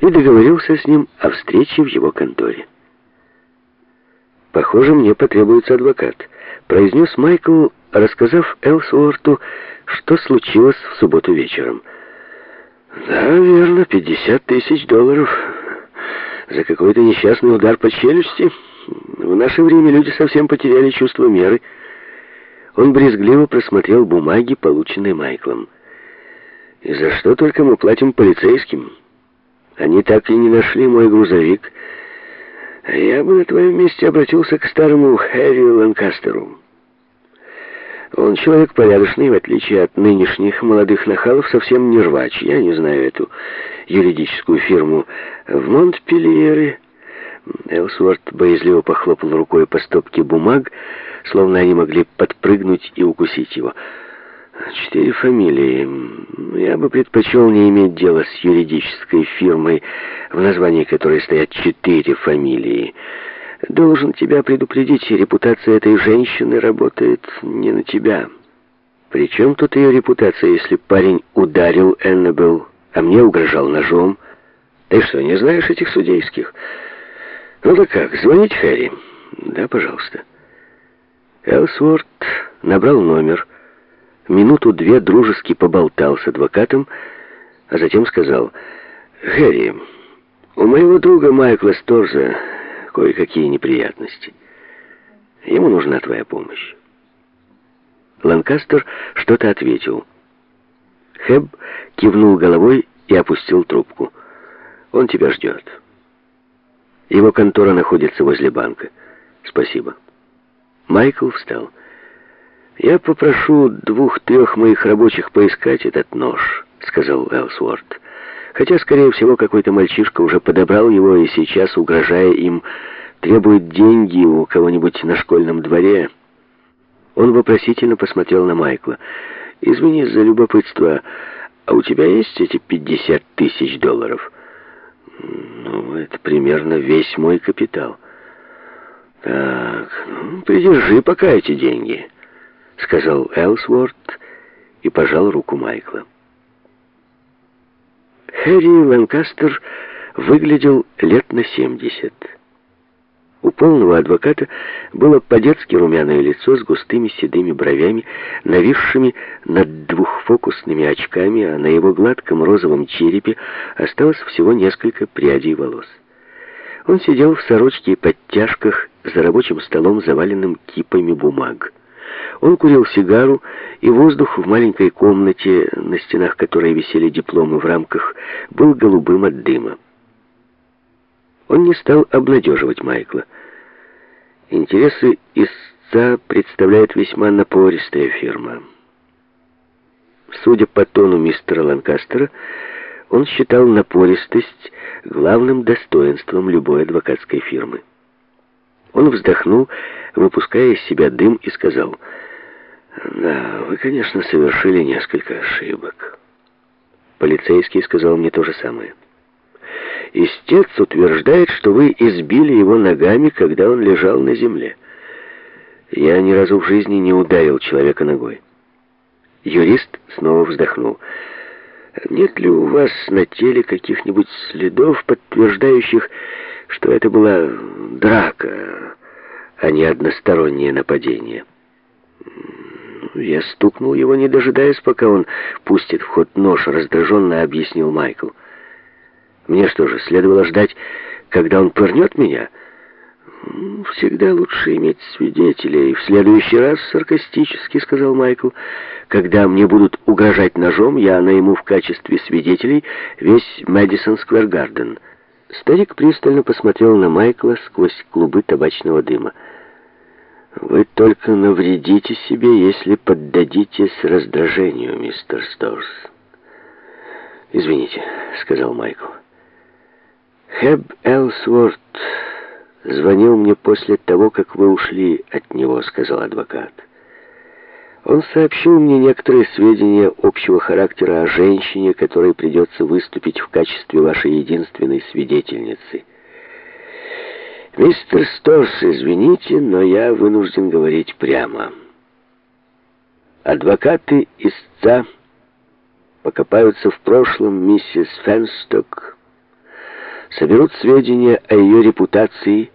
и договорился с ним о встрече в его конторе. «Похоже, мне потребуется адвокат», — произнес Майкл, рассказав Элсуорту, что случилось в субботу вечером. «Да, верно, 50 тысяч долларов за какой-то несчастный удар по челюсти. В наше время люди совсем потеряли чувство меры». Он брезгливо просмотрел бумаги, полученные Майклом. «И за что только мы платим полицейским? Они так и не нашли мой грузовик. Я бы на твоем месте обратился к старому Хэри Ланкастеру». Он человек порядочный, в отличие от нынешних молодых нахалов, совсем не рвач. Я не знаю эту юридическую фирму в Монтпельере. Элсворт боязливо похлопал рукой по стопке бумаг, словно они могли подпрыгнуть и укусить его. Четыре фамилии. Я бы предпочел не иметь дела с юридической фирмой, в названии которой стоят четыре фамилии. Должен тебя предупредить, репутация этой женщины работает не на тебя. Причем тут ее репутация, если парень ударил Эннабелл, а мне угрожал ножом? Ты что, не знаешь этих судейских? Ну да как, звонить Хэри? Да, пожалуйста. Элсворт набрал номер, минуту-две дружески поболтал с адвокатом, а затем сказал, «Хэри, у моего друга Майкла Сторза кое-какие неприятности. Ему нужна твоя помощь». Ланкастер что-то ответил. Хэб кивнул головой и опустил трубку. «Он тебя ждет. Его контора находится возле банка. Спасибо». Майкл встал. «Я попрошу двух-трех моих рабочих поискать этот нож», — сказал Элсворт. «Хотя, скорее всего, какой-то мальчишка уже подобрал его и сейчас, угрожая им, требует деньги у кого-нибудь на школьном дворе». Он вопросительно посмотрел на Майкла. «Извини за любопытство, а у тебя есть эти пятьдесят тысяч долларов?» «Ну, это примерно весь мой капитал». «Так, ну, придержи пока эти деньги», — сказал Элсворт и пожал руку Майкла. Хэри Ланкастер выглядел лет на семьдесят. У полного адвоката было по-детски румяное лицо с густыми седыми бровями, нависшими над двухфокусными очками, а на его гладком розовом черепе осталось всего несколько прядей волос. Он сидел в сорочке и подтяжках за рабочим столом, заваленным кипами бумаг. Он курил сигару, и воздух в маленькой комнате, на стенах которой висели дипломы в рамках, был голубым от дыма. Он не стал обнадеживать Майкла. Интересы истца представляет весьма напористая фирма. Судя по тону мистера Ланкастера, он считал напористость главным достоинством любой адвокатской фирмы. Он вздохнул, выпуская из себя дым, и сказал, «Да, вы, конечно, совершили несколько ошибок». Полицейский сказал мне то же самое. Истец утверждает, что вы избили его ногами, когда он лежал на земле. Я ни разу в жизни не ударил человека ногой. Юрист снова вздохнул. Нет ли у вас на теле каких-нибудь следов, подтверждающих, что это была драка, а не одностороннее нападение? Я стукнул его, не дожидаясь, пока он пустит в ход нож, раздраженно объяснил Майкл. Мне что же, следовало ждать, когда он пырнет меня? Всегда лучше иметь свидетелей. В следующий раз, саркастически сказал Майкл, когда мне будут угрожать ножом, я найму в качестве свидетелей весь Мэдисон Сквер Гарден. Старик пристально посмотрел на Майкла сквозь клубы табачного дыма. «Вы только навредите себе, если поддадитесь раздражению, мистер Сторс». «Извините», — сказал Майкл. «Хэб Элсворт звонил мне после того, как вы ушли от него», — сказал адвокат. Он сообщил мне некоторые сведения общего характера о женщине, которой придется выступить в качестве вашей единственной свидетельницы. Мистер Сторс, извините, но я вынужден говорить прямо. Адвокаты истца покопаются в прошлом миссис Фенсток, соберут сведения о ее репутации